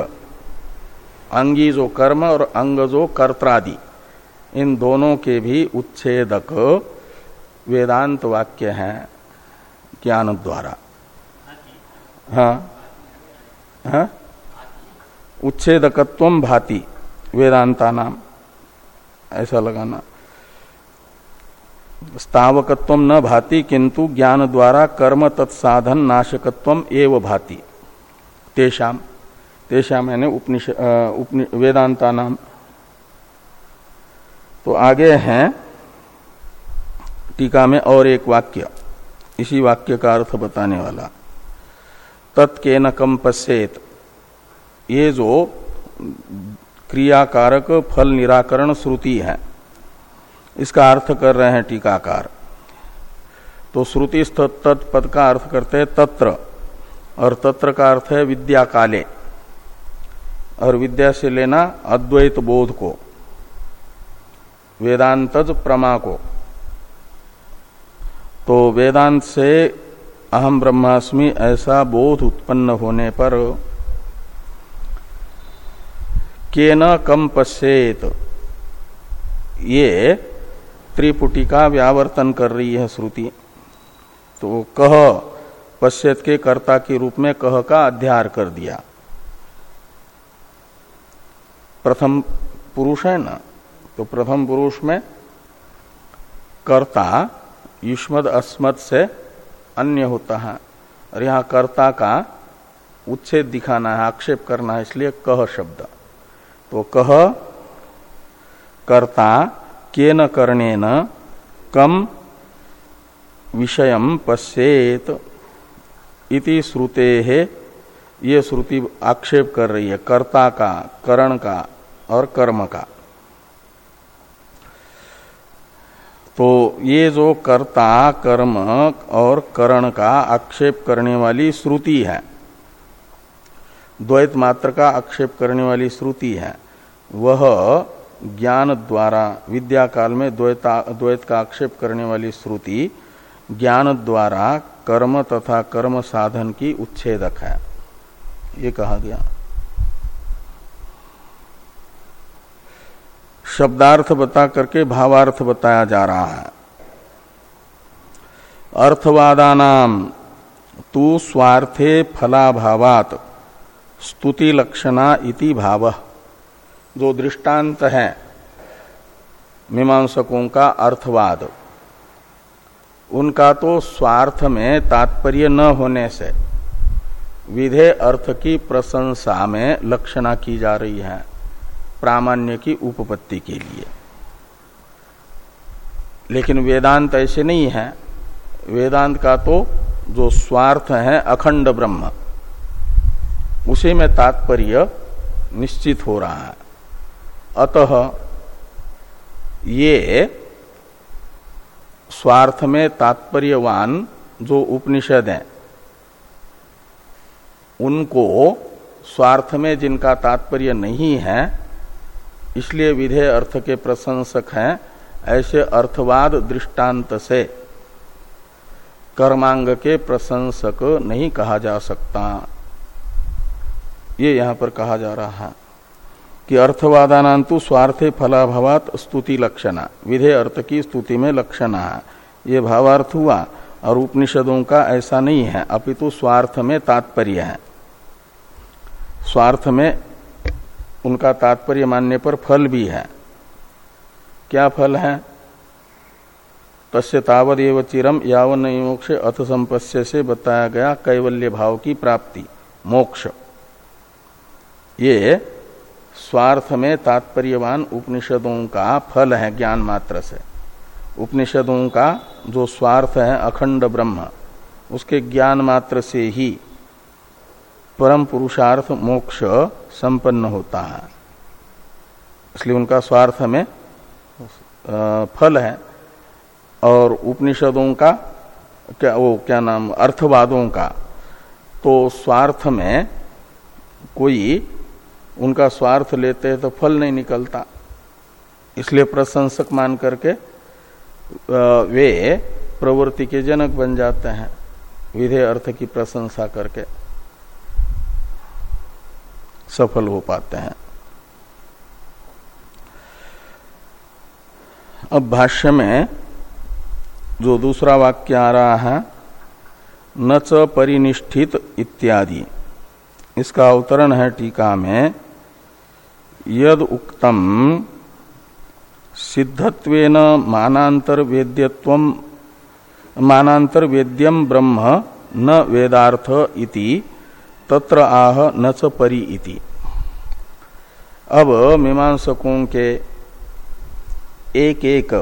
अंगी जो कर्म और अंग जो कर्त्रादि। इन दोनों के भी उच्छेदक वेदांत वाक्य है ज्ञान द्वारा। हाँ? हाँ? उच्छेदकत्व भाति वेदांता नाम ऐसा लगाना। स्थावकत्व न भाति किंतु ज्ञान द्वारा कर्म तत्साधन नाशकत्व एव भाति। तेषाम तेषाम यानी उपनिष उपनि, वेदांता नाम तो आगे हैं टीका में और एक वाक्य। इसी वाक्य का अर्थ बताने वाला। तत्के न कम ये जो क्रियाकारक फल निराकरण श्रुति है इसका अर्थ कर रहे हैं टीकाकार। तो श्रुति तत्पद का अर्थ करते हैं तत्र, और तत्र का अर्थ है विद्या काले। और विद्या से लेना अद्वैत बोध को, वेदांतज प्रमा को। तो वेदांत से अहम ब्रह्मास्मि ऐसा बोध उत्पन्न होने पर के न कम पश्चेत ये त्रिपुटी का व्यावर्तन कर रही है श्रुति। तो कह पश्चेत के कर्ता के रूप में कह का अध्यार कर दिया। प्रथम पुरुष है ना? तो प्रथम पुरुष में कर्ता युष्मद अस्मद से अन्य होता है। और यहाँ कर्ता का उच्छेद दिखाना है, आक्षेप करना है, इसलिए कह शब्द। तो कह कर्ता के न करने न कम विषय पश्चेत इति श्रुते है ये श्रुति आक्षेप कर रही है, कर्ता का, करण का और कर्म का। तो ये जो कर्ता, कर्म और करण का आक्षेप करने वाली श्रुति है, द्वैत मात्र का आक्षेप करने वाली श्रुति है, वह ज्ञान द्वारा विद्या काल में द्वैत का आक्षेप करने वाली श्रुति, ज्ञान द्वारा कर्म तथा कर्म साधन की उच्छेदक है। ये कहा गया। शब्दार्थ बता करके भावार्थ बताया जा रहा है। अर्थवादानाम, तू स्वार्थे फलाभावात स्तुति लक्षणा इति भाव। जो दृष्टांत है, मीमांसकों का अर्थवाद, उनका तो स्वार्थ में तात्पर्य न होने से विधेय अर्थ की प्रशंसा में लक्षणा की जा रही है, प्रामाण्य की उपपत्ति के लिए। लेकिन वेदांत ऐसे नहीं है। वेदांत का तो जो स्वार्थ है, अखंड ब्रह्म, उसी में तात्पर्य निश्चित हो रहा है। अतः ये स्वार्थ में तात्पर्यवान जो उपनिषद है, उनको स्वार्थ में जिनका तात्पर्य नहीं है, इसलिए विधेय अर्थ के प्रशंसक हैं, ऐसे अर्थवाद दृष्टांत से कर्मांग के प्रशंसक नहीं कहा जा सकता। ये यहाँ पर कहा जा रहा है। कि अर्थवादानांतु स्वार्थे फलाभावात स्तुति लक्षणा। विधेय अर्थ की स्तुति में लक्षणा। ये भावार्थ हुआ और उपनिषदों का ऐसा नहीं है, अपितु स्वार्थ में तात्पर्य है। स्वार्थ में उनका तात्पर्य मानने पर फल भी है। क्या फल है? तस्य तावद एव चिरम यावन मोक्ष अथ संपस्य से बताया गया कैवल्य भाव की प्राप्ति, मोक्ष। ये स्वार्थ में तात्पर्यवान उपनिषदों का फल है ज्ञान मात्र से। उपनिषदों का जो स्वार्थ है, अखंड ब्रह्म, उसके ज्ञान मात्र से ही परम पुरुषार्थ मोक्ष संपन्न होता है। इसलिए उनका स्वार्थ में फल है। और उपनिषदों का, क्या, वो क्या नाम, अर्थवादों का तो स्वार्थ में कोई उनका स्वार्थ लेते हैं तो फल नहीं निकलता। इसलिए प्रशंसक मान करके वे प्रवृत्ति के जनक बन जाते हैं, विधेय अर्थ की प्रशंसा करके। सफल हो पाते हैं। अब भाष्य में जो दूसरा वाक्य आ रहा है, न च परिनिष्ठित इत्यादि, इसका अवतरण है टीका में। यद उक्तम सिद्धत्वेन मानांतर वेद्यत्व मानांतर वेद्यम ब्रह्म न वेदार्थ इति, तत्र आह न च परी इति। अब मीमांसकों के एक एक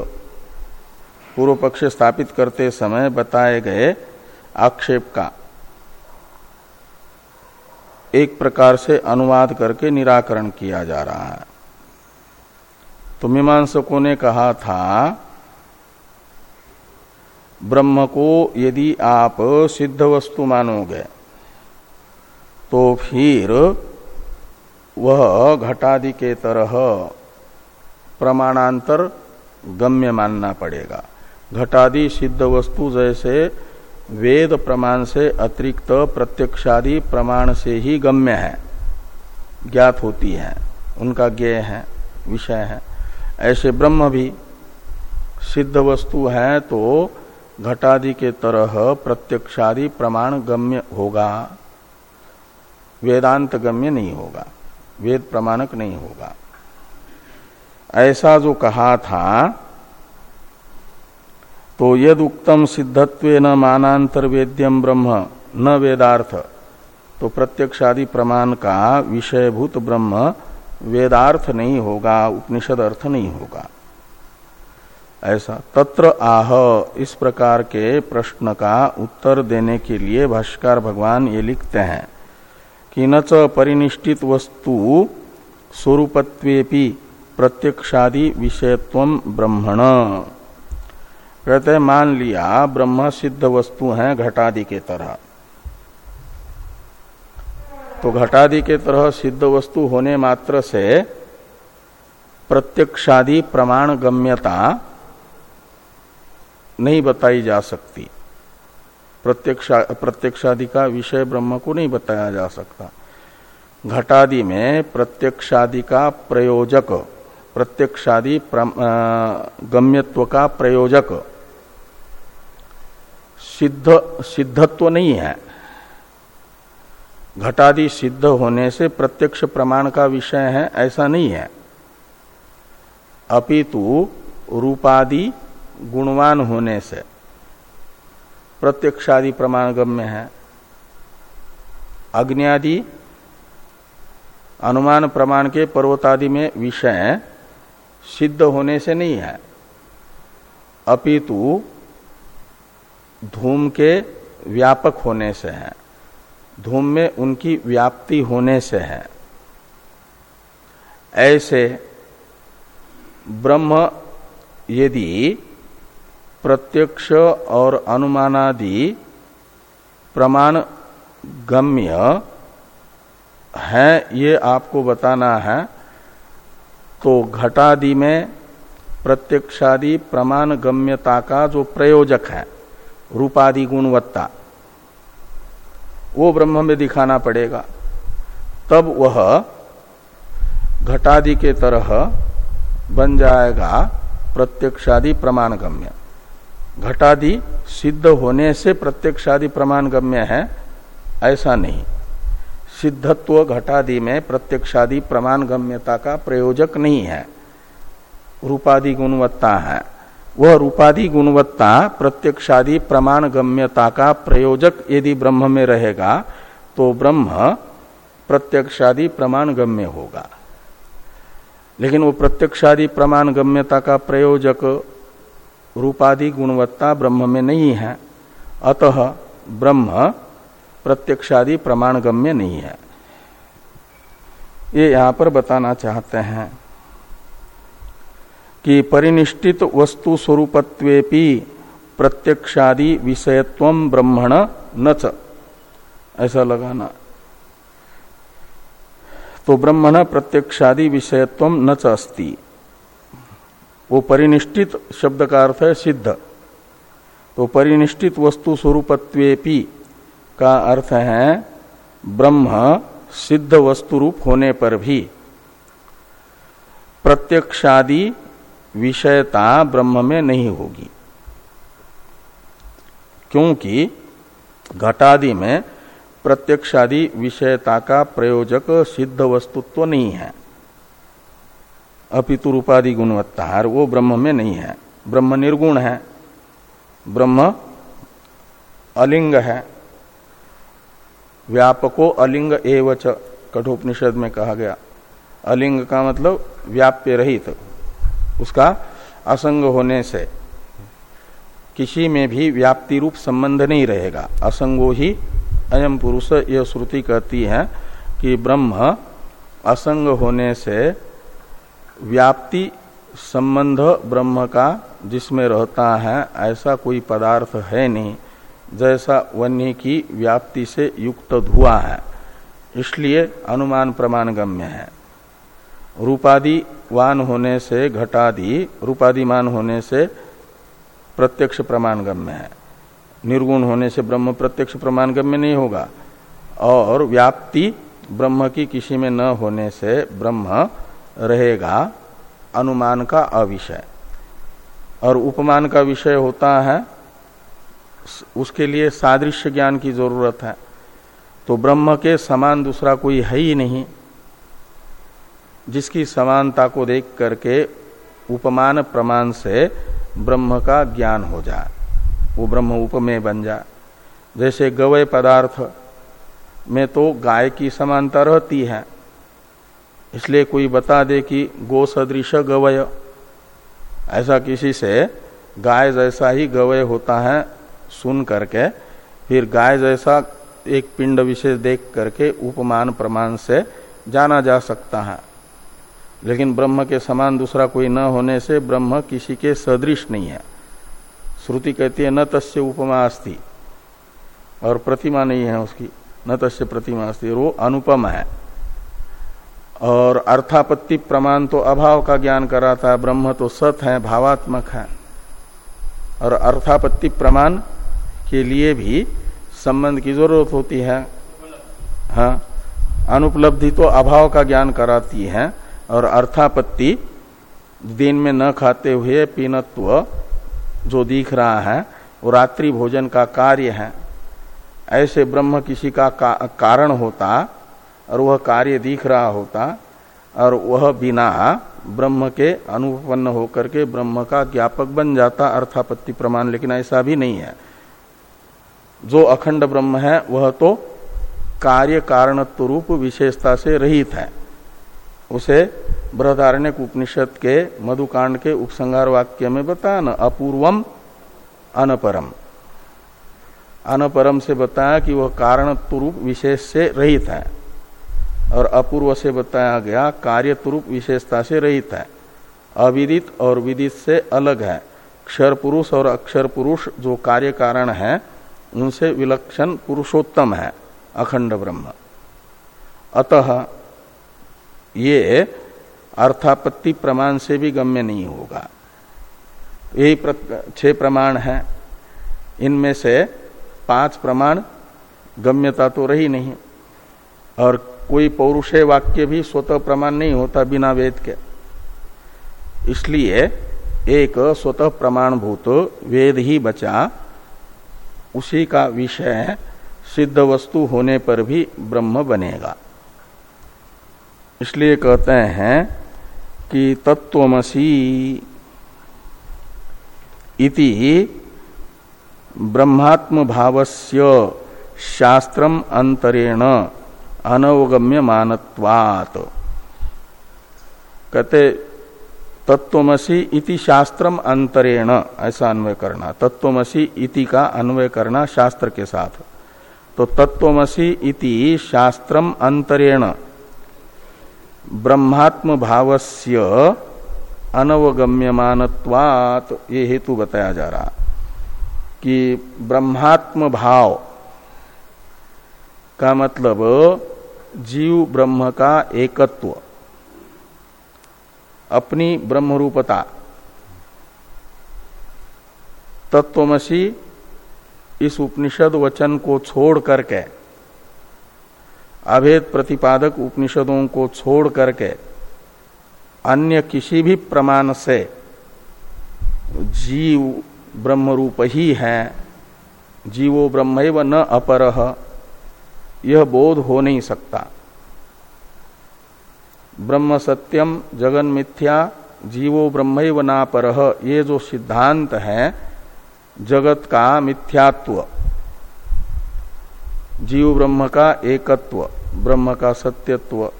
पूर्व पक्ष स्थापित करते समय बताए गए आक्षेप का। एक प्रकार से अनुवाद करके निराकरण किया जा रहा है। तो मीमांसकों ने कहा था, ब्रह्म को यदि आप सिद्ध वस्तु मानोगे तो फिर वह घटादि के तरह प्रमाणांतर गम्य मानना पड़ेगा। घटादि सिद्ध वस्तु जैसे वेद प्रमाण से अतिरिक्त प्रत्यक्षादि प्रमाण से ही गम्य है, ज्ञात होती है, उनका ज्ञेय है, विषय है। ऐसे ब्रह्म भी सिद्ध वस्तु है तो घटादि के तरह प्रत्यक्षादि प्रमाण गम्य होगा। वेदांत गम्य नहीं होगा, वेद प्रमाणक नहीं होगा। ऐसा जो कहा था तो यद उक्तम सिद्धत्व न मानांतर वेद्यम ब्रह्म, न वेदार्थ। तो प्रत्यक्षादि प्रमाण का विषयभूत ब्रह्म, वेदार्थ नहीं होगा, उपनिषद अर्थ नहीं होगा। ऐसा। तत्र आह, इस प्रकार के प्रश्न का उत्तर देने के लिए भाष्कर भगवान ये लिखते हैं कि न च परिनिष्ठित वस्तु स्वरूपत्वेपि प्रत्यक्षादि विषयत्व ब्रह्मण। कहते मान लिया, ब्रह्म सिद्ध वस्तु है घटादि के तरह। तो घटादि के तरह सिद्ध वस्तु होने मात्र से प्रत्यक्षादि प्रमाण गम्यता नहीं बताई जा सकती। प्रत्यक्षा, प्रत्यक्षादि का विषय ब्रह्म को नहीं बताया जा सकता। घटादि में प्रत्यक्षादि का प्रयोजक, प्रत्यक्षादि गम्यत्व का प्रयोजक सिद्ध, सिद्धत्व नहीं है। घटादि सिद्ध होने से प्रत्यक्ष प्रमाण का विषय है, ऐसा नहीं है। अपितु रूपादि गुणवान होने से प्रत्यक्षादि प्रमाण गम्य है। अग्नि अनुमान प्रमाण के पर्वतादि में विषय सिद्ध होने से नहीं है। अपितु धूम के व्यापक होने से है। धूम में उनकी व्याप्ति होने से है। ऐसे ब्रह्म यदि प्रत्यक्ष और अनुमानादि प्रमाण गम्य है, ये आपको बताना है तो घटादि में प्रत्यक्षादि प्रमाण गम्यता का जो प्रयोजक है रूपादि गुणवत्ता। वो ब्रह्म में दिखाना पड़ेगा। तब वह घटादि के तरह बन जाएगा प्रत्यक्षादि प्रमाण गम्य घटादि सिद्ध होने से प्रत्यक्षादि प्रमाण गम्य है, ऐसा नहीं। सिद्धत्व घटादि में प्रत्यक्षादि प्रमाण गम्यता का प्रयोजक नहीं है। रूपादि गुणवत्ता है। वह रूपाधि गुणवत्ता, प्रत्यक्षादि प्रमाण गम्यता का प्रयोजक यदि ब्रह्म में रहेगा तो ब्रह्म प्रत्यक्षादि प्रमाण गम्य होगा। लेकिन वो प्रत्यक्षादि प्रमाण गम्यता का प्रयोजक रूपादि गुणवत्ता ब्रह्म में नहीं है। अतः ब्रह्म प्रत्यक्षादि प्रमाण गम्य नहीं है। ये यहाँ पर बताना चाहते हैं। कि परिनिष्ठित वस्तु स्वरूपत्वेपि प्रत्यक्षादि विषयत्व ब्रह्मण न ऐसा लगाना। तो ब्रह्मण प्रत्यक्षादि विषयत्व न च अस्ति। वो परिनिष्ठित शब्द का अर्थ है सिद्ध। तो परिनिष्ठित वस्तु स्वरूपत्वेपि का अर्थ है ब्रह्म सिद्ध वस्तु रूप होने पर भी। प्रत्यक्षादि विषयता ब्रह्म में नहीं होगी। क्योंकि घटादि में प्रत्यक्षादि विषयता का प्रयोजक सिद्ध वस्तुत्व नहीं है। अपितु रूपादि गुणवत्ता वो ब्रह्म में नहीं है। ब्रह्म निर्गुण है। ब्रह्म अलिंग है। व्यापको अलिंग एवच, कठोपनिषद में कहा गया। अलिंग का मतलब व्याप्य रहित। उसका असंग होने से किसी में भी व्याप्ति रूप संबंध नहीं रहेगा। असंगो ही अयम पुरुष यह श्रुति कहती है कि ब्रह्म असंग होने से व्याप्ति संबंध ब्रह्म का जिसमें रहता है, ऐसा कोई पदार्थ है नहीं। जैसा वन्य की व्याप्ति से युक्त धुआ है, इसलिए अनुमान प्रमाण गम्य है। रूपादि वान होने से घटादि, रूपादिमान होने से प्रत्यक्ष प्रमाण गम्य है। निर्गुण होने से ब्रह्म प्रत्यक्ष प्रमाण गम्य नहीं होगा। और व्याप्ति ब्रह्म की किसी में न होने से ब्रह्म रहेगा, अनुमान का अविषय। और उपमान का विषय होता है, उसके लिए सादृश्य ज्ञान की ज़रूरत है। तो ब्रह्म के समान दूसरा कोई है ही नहीं। जिसकी समानता को देख करके उपमान प्रमाण से ब्रह्म का ज्ञान हो जाए वो ब्रह्म उपमेय बन जाए जैसे गवय पदार्थ में तो गाय की समानता रहती है। इसलिए कोई बता दे कि गो सदृश गवय। ऐसा किसी से गाय जैसा ही गवय होता है सुन करके, फिर गाय जैसा एक पिंड विशेष देख करके उपमान प्रमाण से जाना जा सकता है। लेकिन ब्रह्म के समान दूसरा कोई न होने से ब्रह्म किसी के सदृश नहीं है। श्रुति कहती है, न तस्य उपमा अस्थि और प्रतिमा नहीं है उसकी। न तस्य प्रतिमा अस्थि वो अनुपम है। और अर्थापत्ति प्रमाण तो अभाव का ज्ञान कराता है ब्रह्म तो सत है, भावात्मक है। और अर्थापत्ति प्रमाण के लिए भी संबंध की ज़रूरत होती है। हाँ अनुपलब्धि तो अभाव का ज्ञान कराती है। और अर्थापत्ति दिन में न खाते हुए पीनत्व जो दिख रहा है वो रात्रि भोजन का कार्य है। ऐसे ब्रह्म किसी का, का कारण होता और वह कार्य दिख रहा होता और वह बिना ब्रह्म के अनुपन्न होकर के ब्रह्म का ज्ञापक बन जाता अर्थापत्ति प्रमाण लेकिन ऐसा भी नहीं है। जो अखंड ब्रह्म है वह तो कार्य कारणत्व रूप विशेषता से रहित है। उसे बृहदारण्य उपनिषद के मधुकांड के उपसंगार वाक्य में बताया न अपूर्वम अनपरम। अनपरम से बताया कि वह कारण रूप विशेष से रहित है, और अपूर्व से बताया गया कार्य तुरूप विशेषता से रहित है। अविदित और विदित से अलग है। क्षर पुरुष और अक्षर पुरुष जो कार्य कारण है, उनसे विलक्षण पुरुषोत्तम है, अखंड ब्रह्म। अतः ये अर्थापत्ति प्रमाण से भी गम्य नहीं होगा। यही छह प्रमाण है। इनमें से पाँच प्रमाण गम्यता तो रही नहीं। और कोई पौरुषे वाक्य भी स्वतः प्रमाण नहीं होता बिना वेद के। इसलिए एक स्वतः प्रमाणभूत वेद ही बचा। उसी का विषय सिद्ध वस्तु होने पर भी ब्रह्म बनेगा। इसलिए कहते हैं कि तत्वमसी इति ब्रह्मात्म भावस्य शास्त्रम अंतरेण अनवगम्य मानत्वात कहते तत्वमसी इति शास्त्रम अंतरेण, ऐसा अन्वय करना। तत्वमसी इति का अन्वय करना शास्त्र के साथ। तो तत्वमसी इति शास्त्रम अंतरेण ब्रह्मात्म भावस्य अनवगम्यमानत्वात, ये हेतु बताया जा रहा, कि ब्रह्मात्म भाव का मतलब जीव ब्रह्म का एकत्व, अपनी ब्रह्म रूपता तत्वमसी इस उपनिषद वचन को छोड़ करके अभेद प्रतिपादक उपनिषदों को छोड़ करके अन्य किसी भी प्रमाण से जीव ब्रह्म रूप ही है, जीवो ब्रह्म न अपर, यह बोध हो नहीं सकता। ब्रह्म सत्यम, जगन मिथ्या, जीवो ब्रह्म ना ये जो सिद्धांत है, जगत का मिथ्यात्व, जीव ब्रह्म का एकत्व। ब्रह्म का सत्यत्व।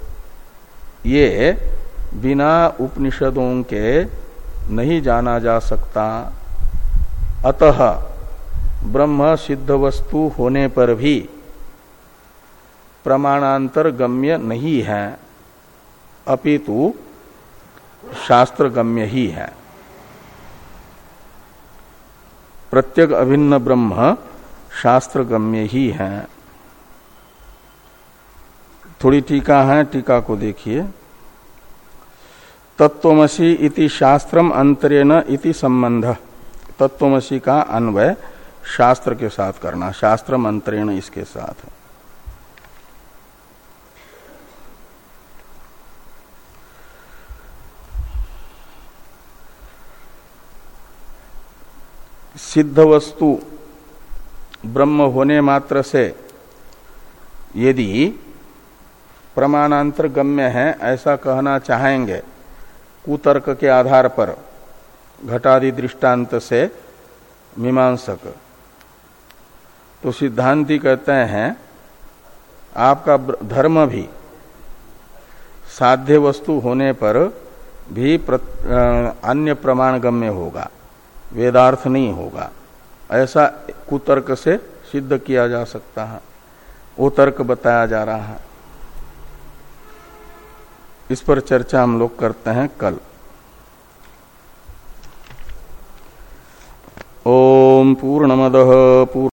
ये बिना उपनिषदों के नहीं जाना जा सकता। अतः ब्रह्म सिद्ध वस्तु होने पर भी प्रमाणांतर गम्य नहीं है। अपितु शास्त्र गम्य ही है। प्रत्येक अभिन्न ब्रह्म शास्त्र गम्य ही है। थोड़ी टीका है, टीका को देखिए। तत्वमसी इति शास्त्रम अंतरेण इति संबंध। तत्वमसी का अन्वय शास्त्र के साथ करना शास्त्र मंत्रेण इसके साथ। सिद्ध वस्तु ब्रह्म होने मात्र से यदि प्रमाणांतर गम्य है, ऐसा कहना चाहेंगे, कुतर्क के आधार पर, घटादि दृष्टांत से मीमांसक। तो सिद्धांति कहते हैं, आपका धर्म भी, साध्य वस्तु होने पर भी अन्य प्रमाण गम्य होगा, वेदार्थ नहीं होगा। ऐसा कुतर्क से सिद्ध किया जा सकता है, वो तर्क बताया जा रहा है। इस पर चर्चा हम लोग करते हैं कल। ओम पूर्णमद पूर्ण